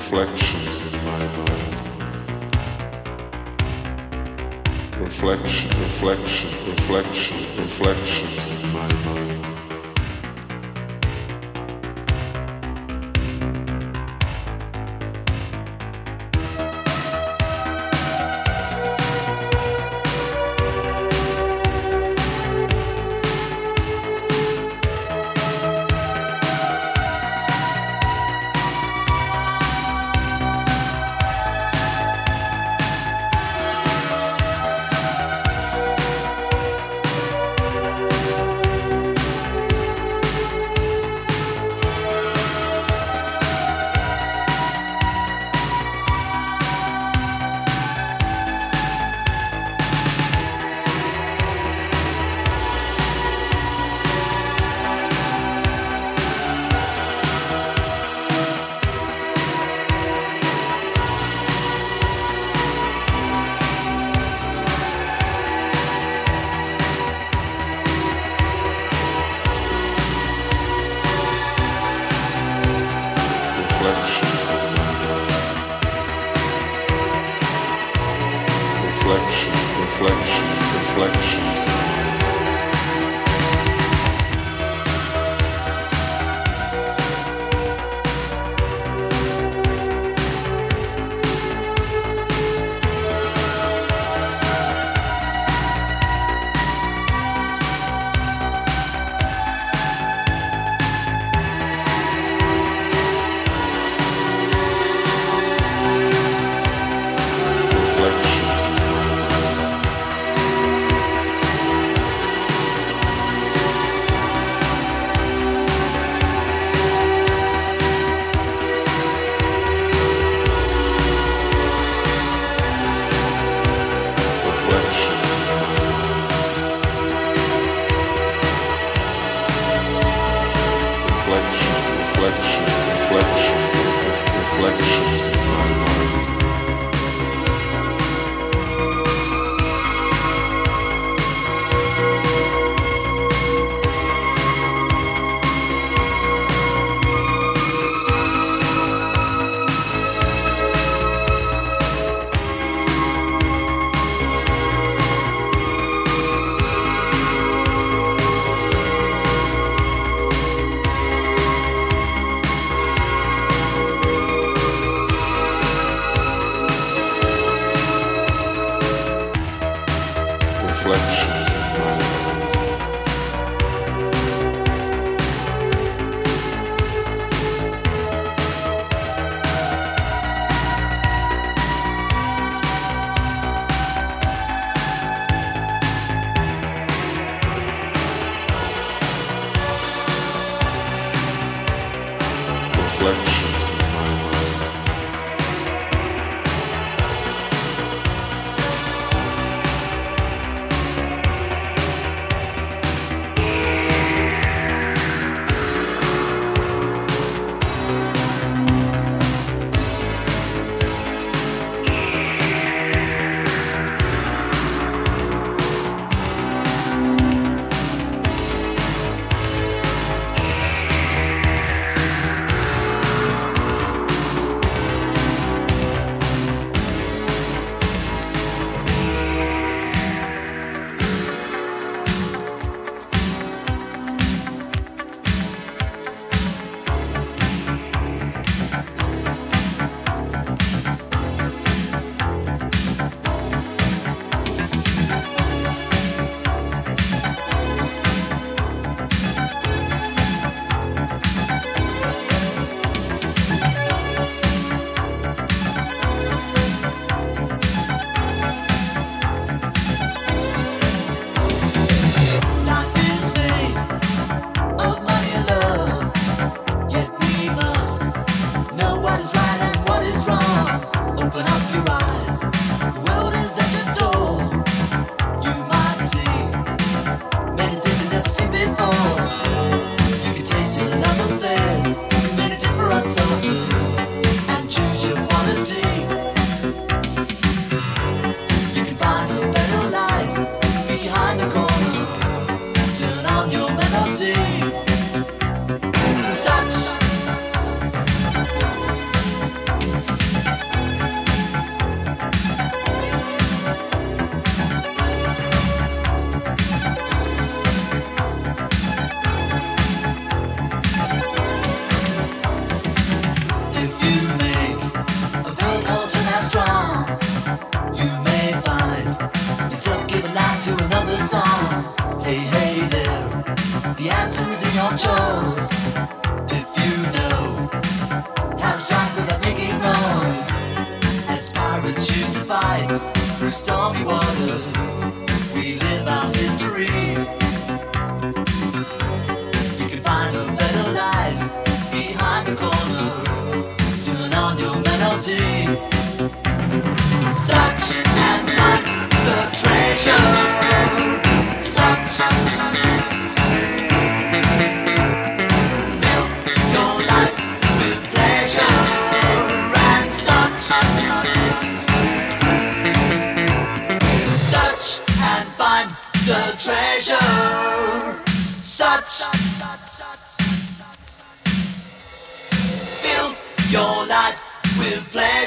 reflections in my mind. Reflection, reflection, reflection, reflections in my mind.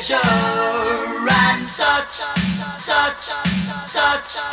Your pleasure and such, such, such.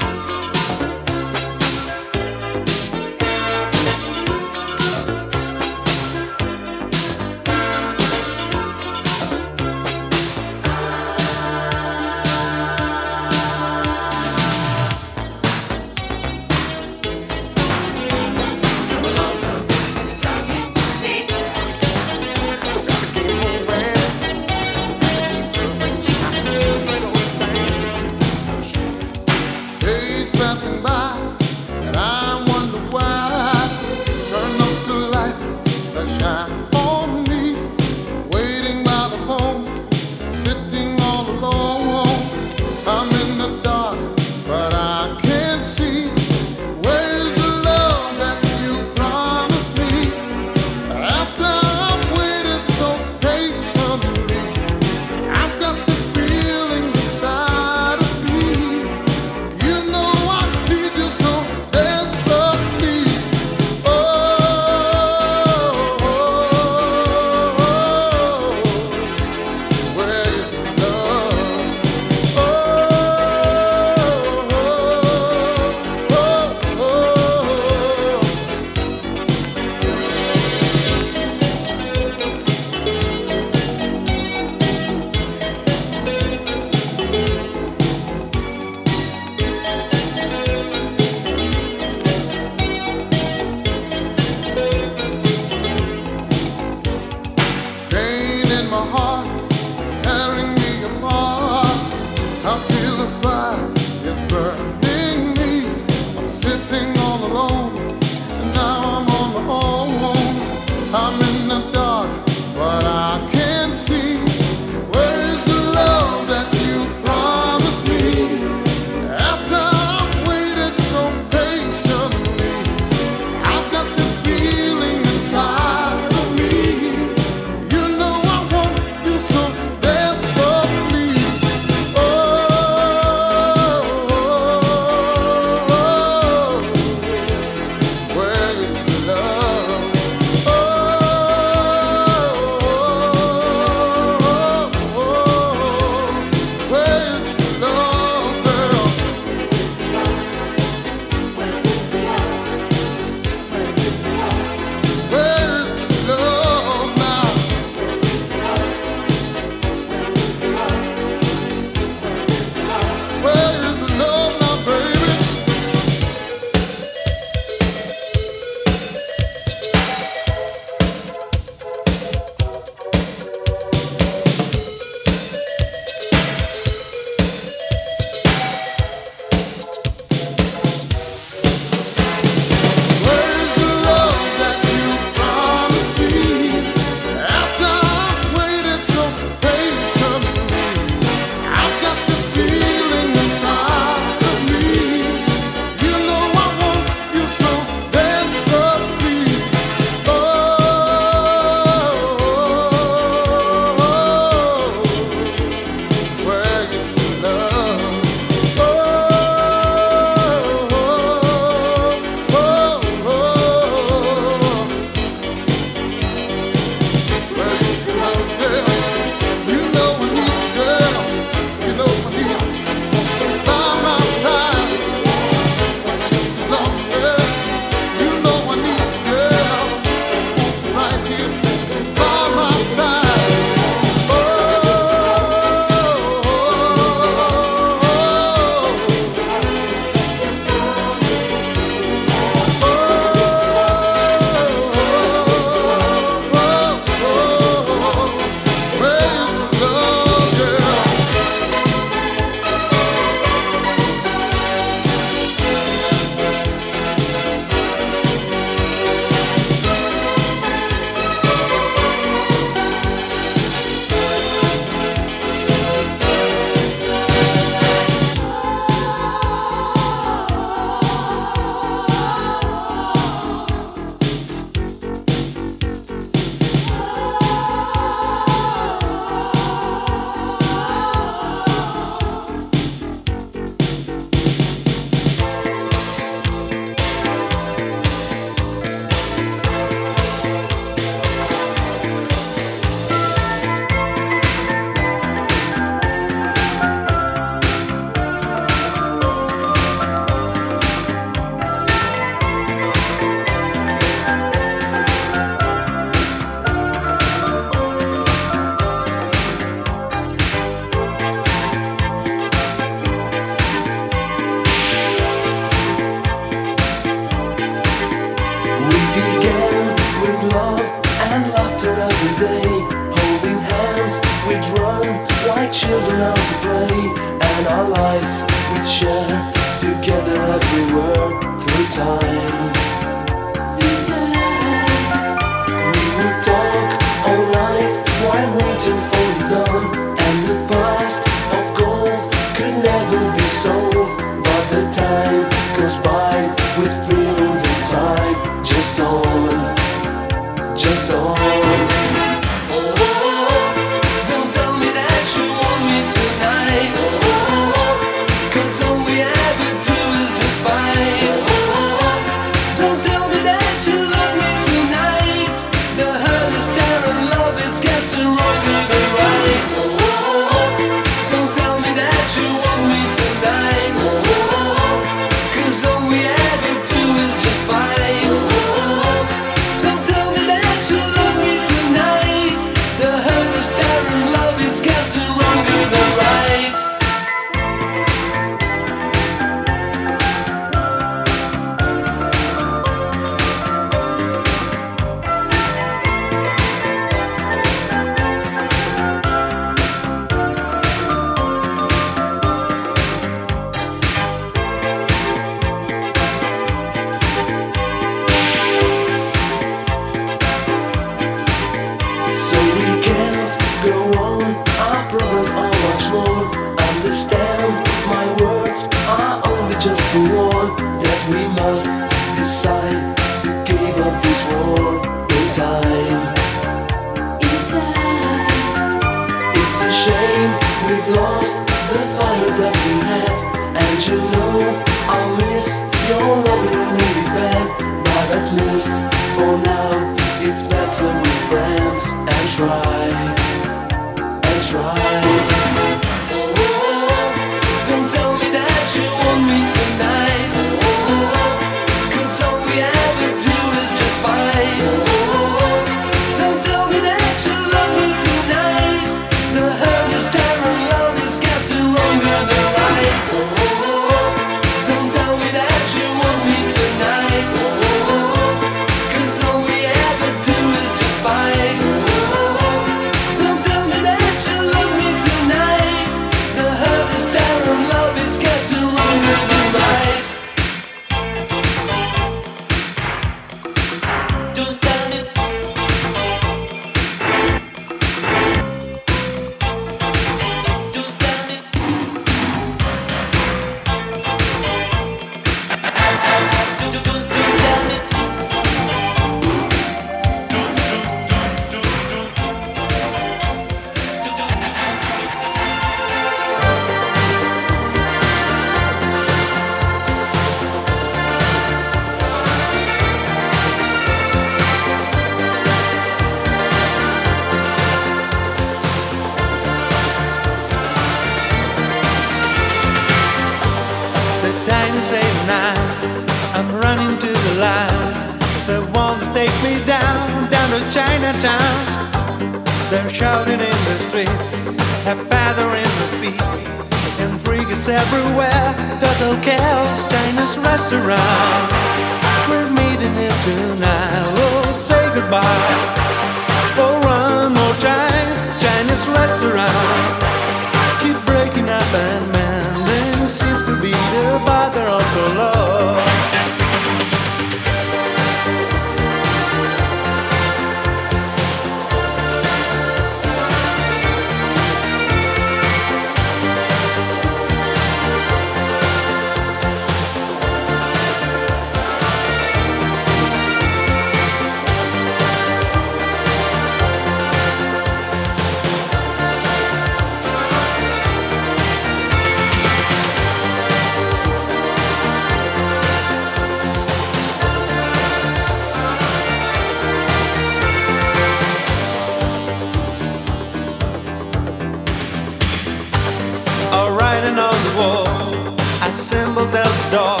that star.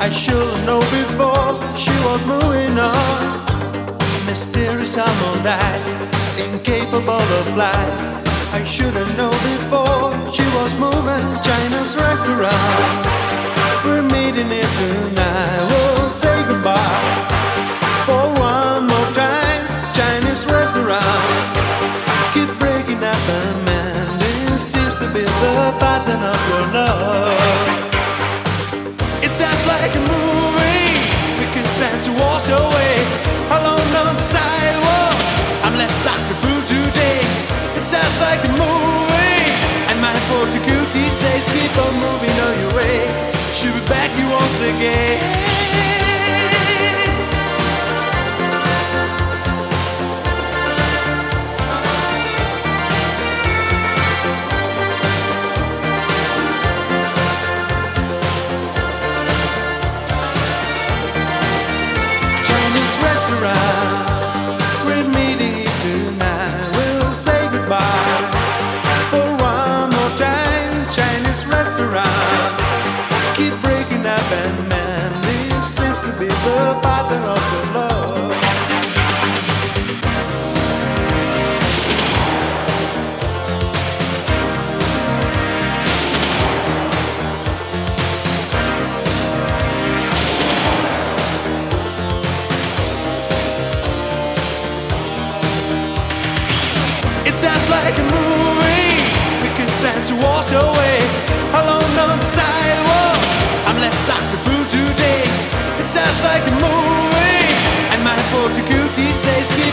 I should know before she was moving on. Mysterious Amelie, incapable of flight. I should have known before she was moving. China's restaurant. We're meeting here tonight. We'll say goodbye for one more time. Chinese restaurant. Keep breaking up man. This seems to be the pattern of your love. as you walked away. Alone on the sidewalk. I'm left like a fool today. It sounds like a movie. And my fortune cookie says Keep on moving on your way. She'll be back you once again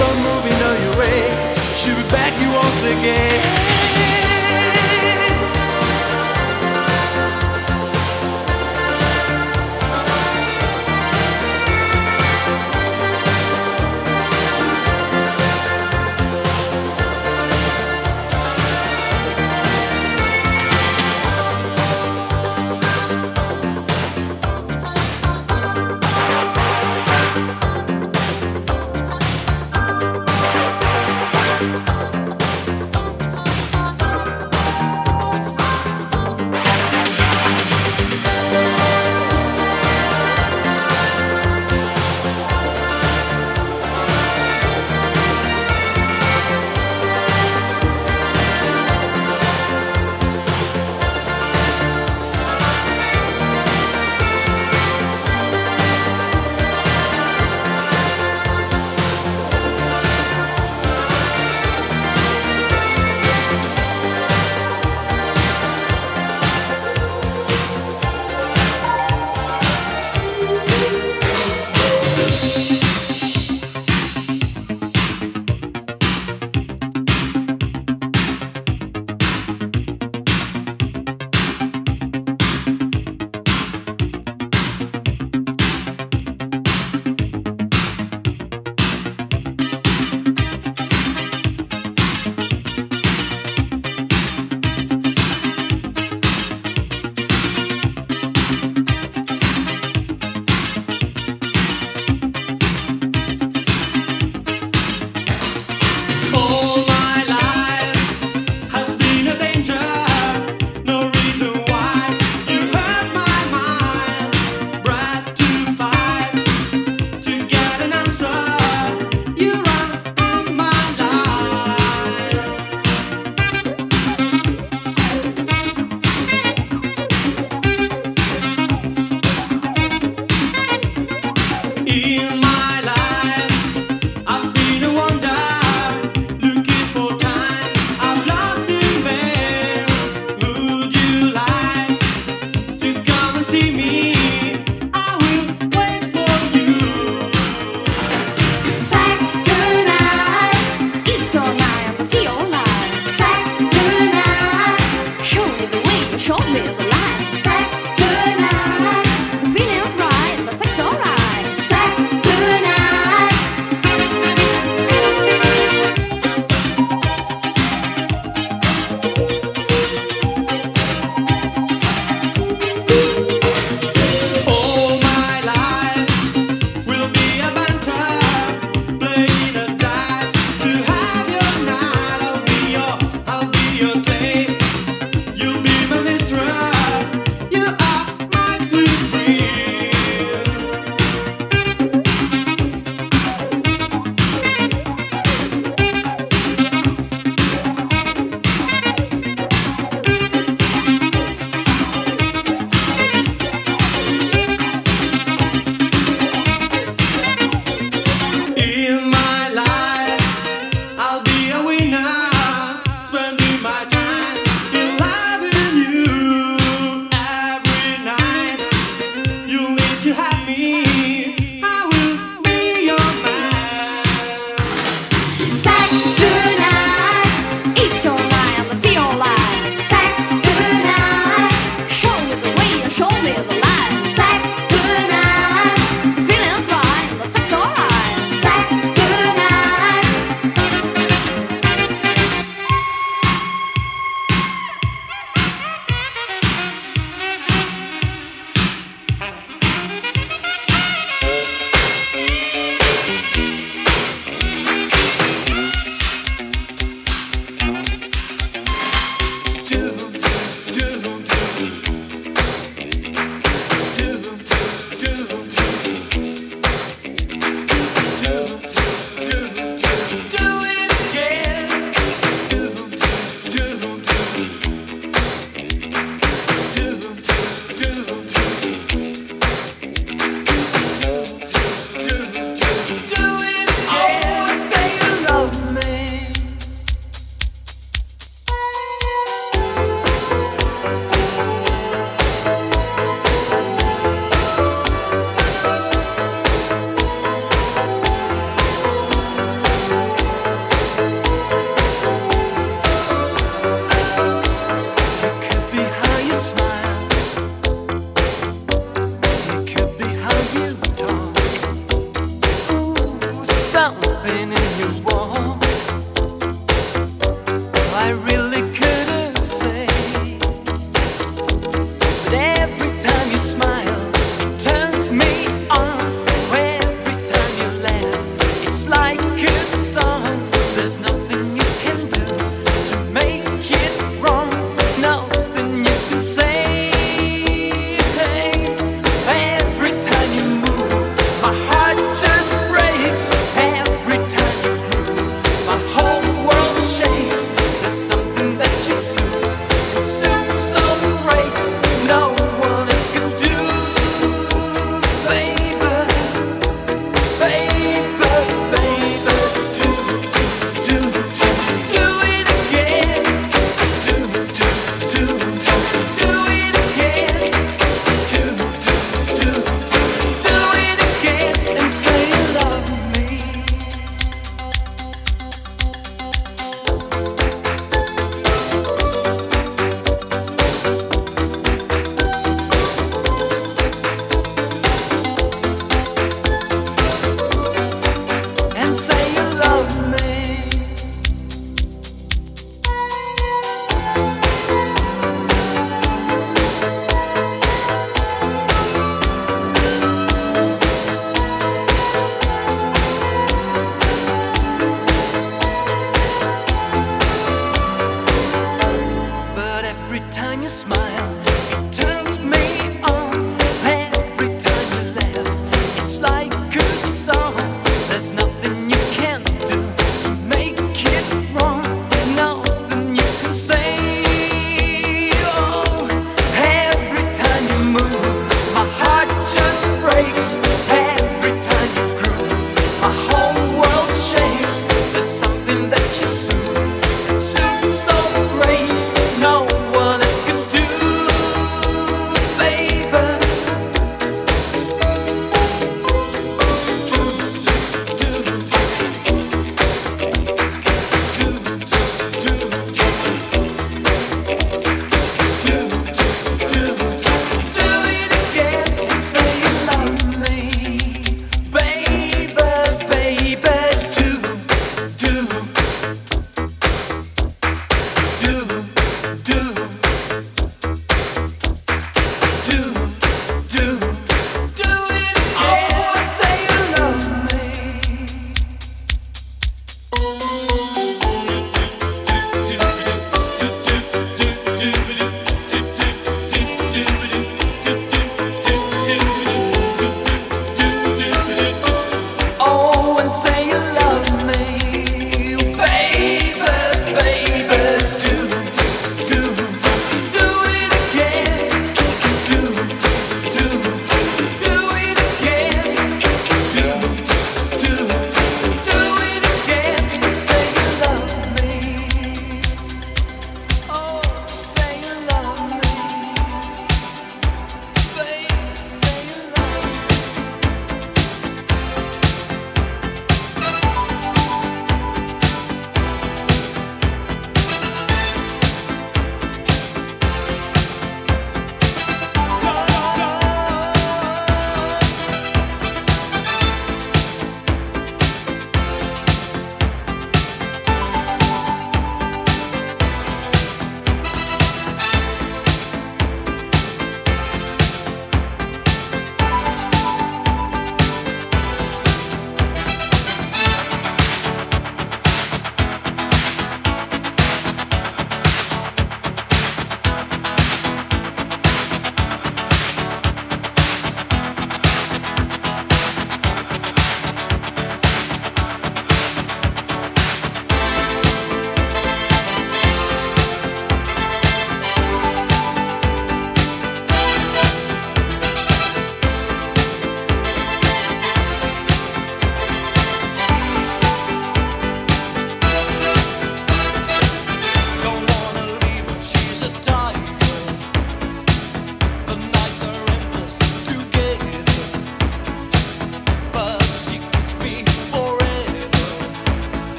keep on moving on your way. She'll be back, you won't slip again.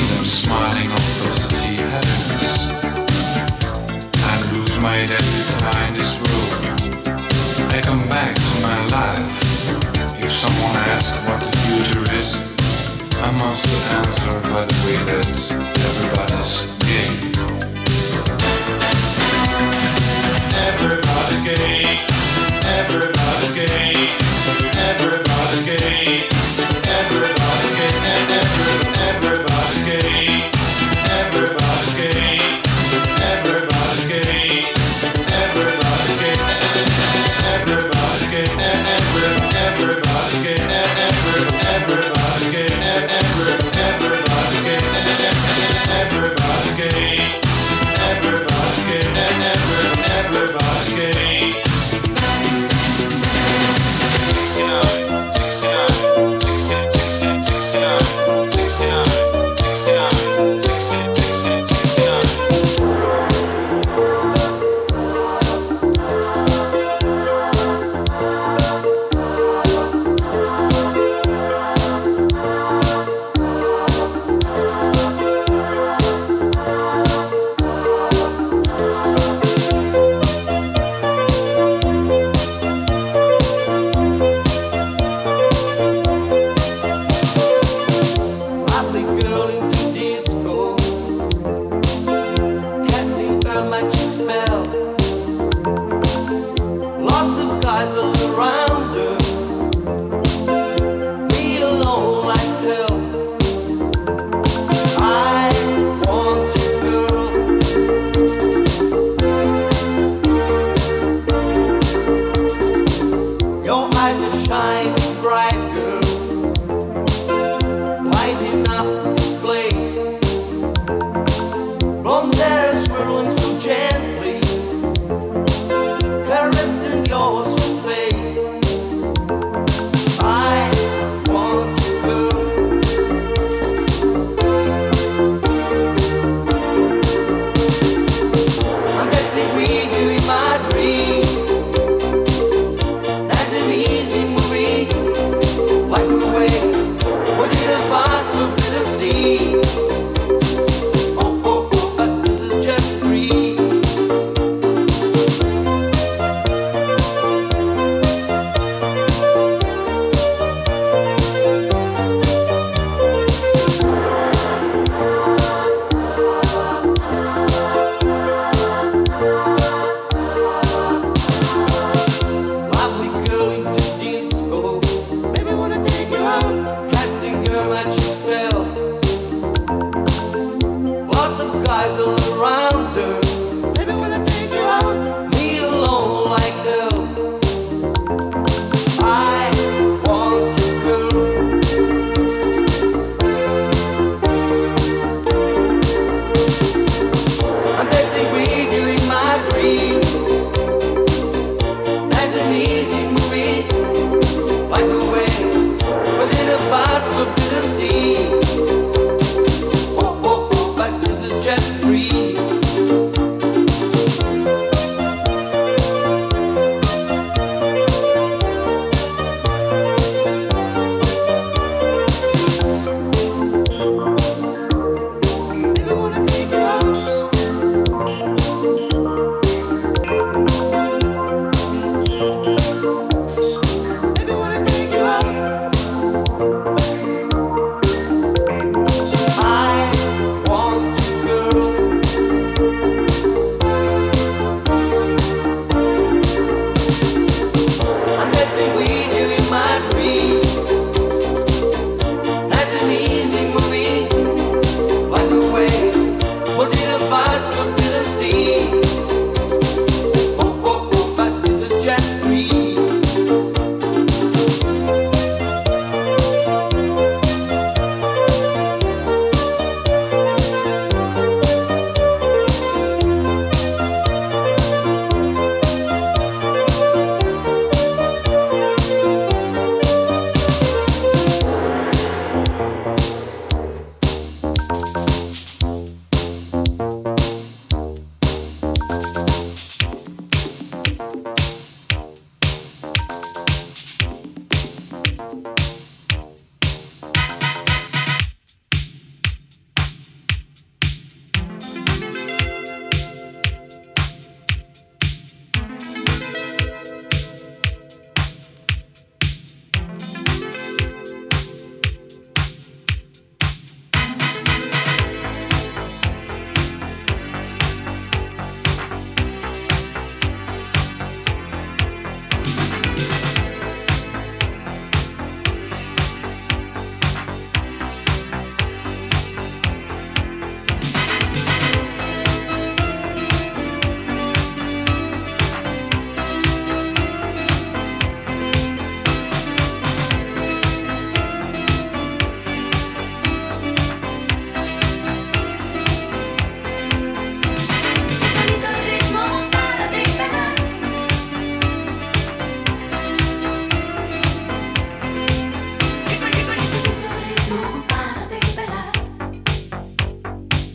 see them smiling on frosty heavens. And lose my head behind this road. I come back to my life. If someone asks what the future is, I must answer by the way that everybody's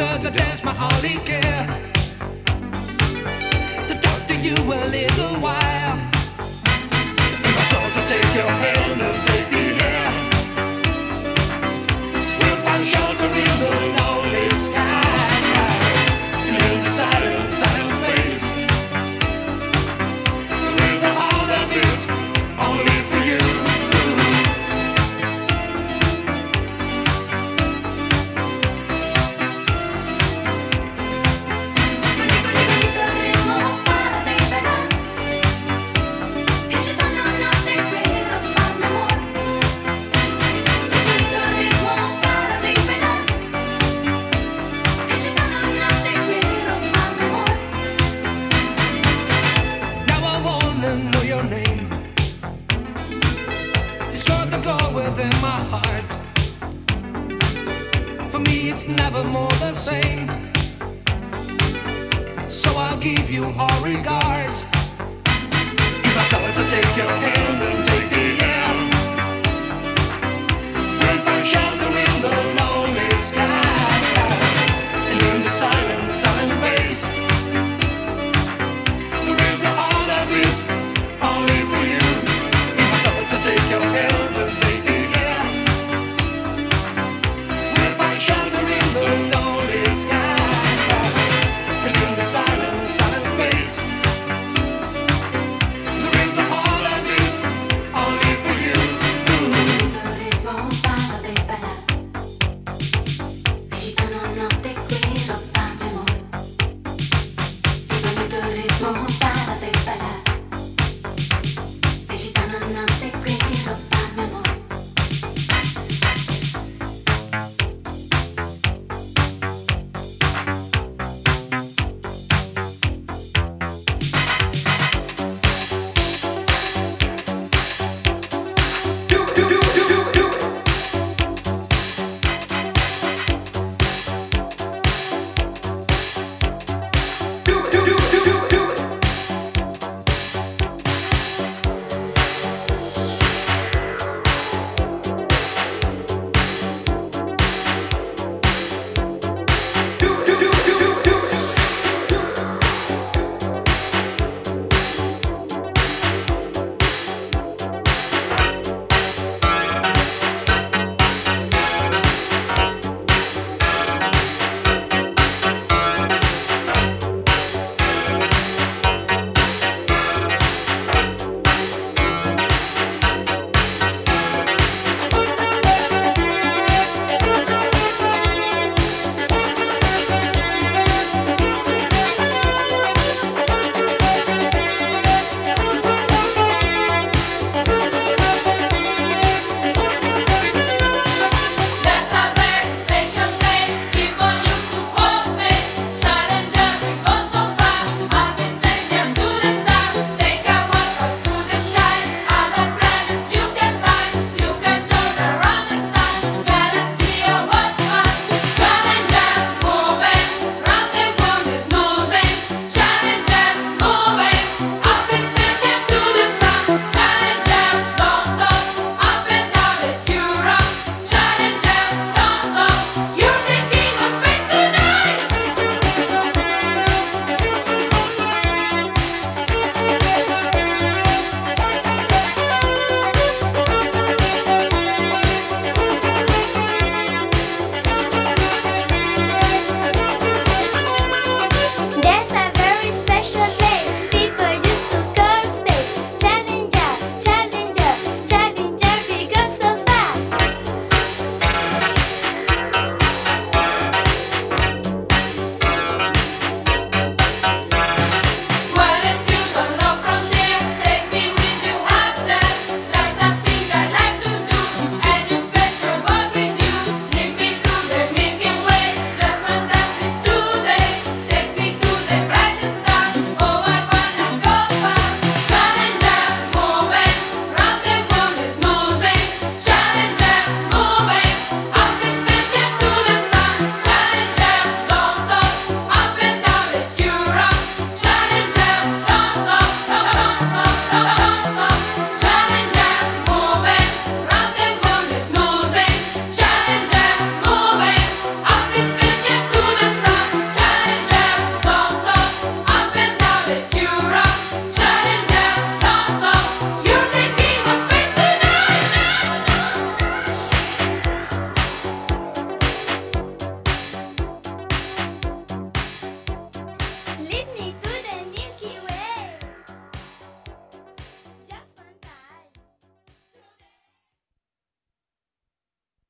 understood that that's my only care. To talk to you a little while. If I thought I'd take your hand and take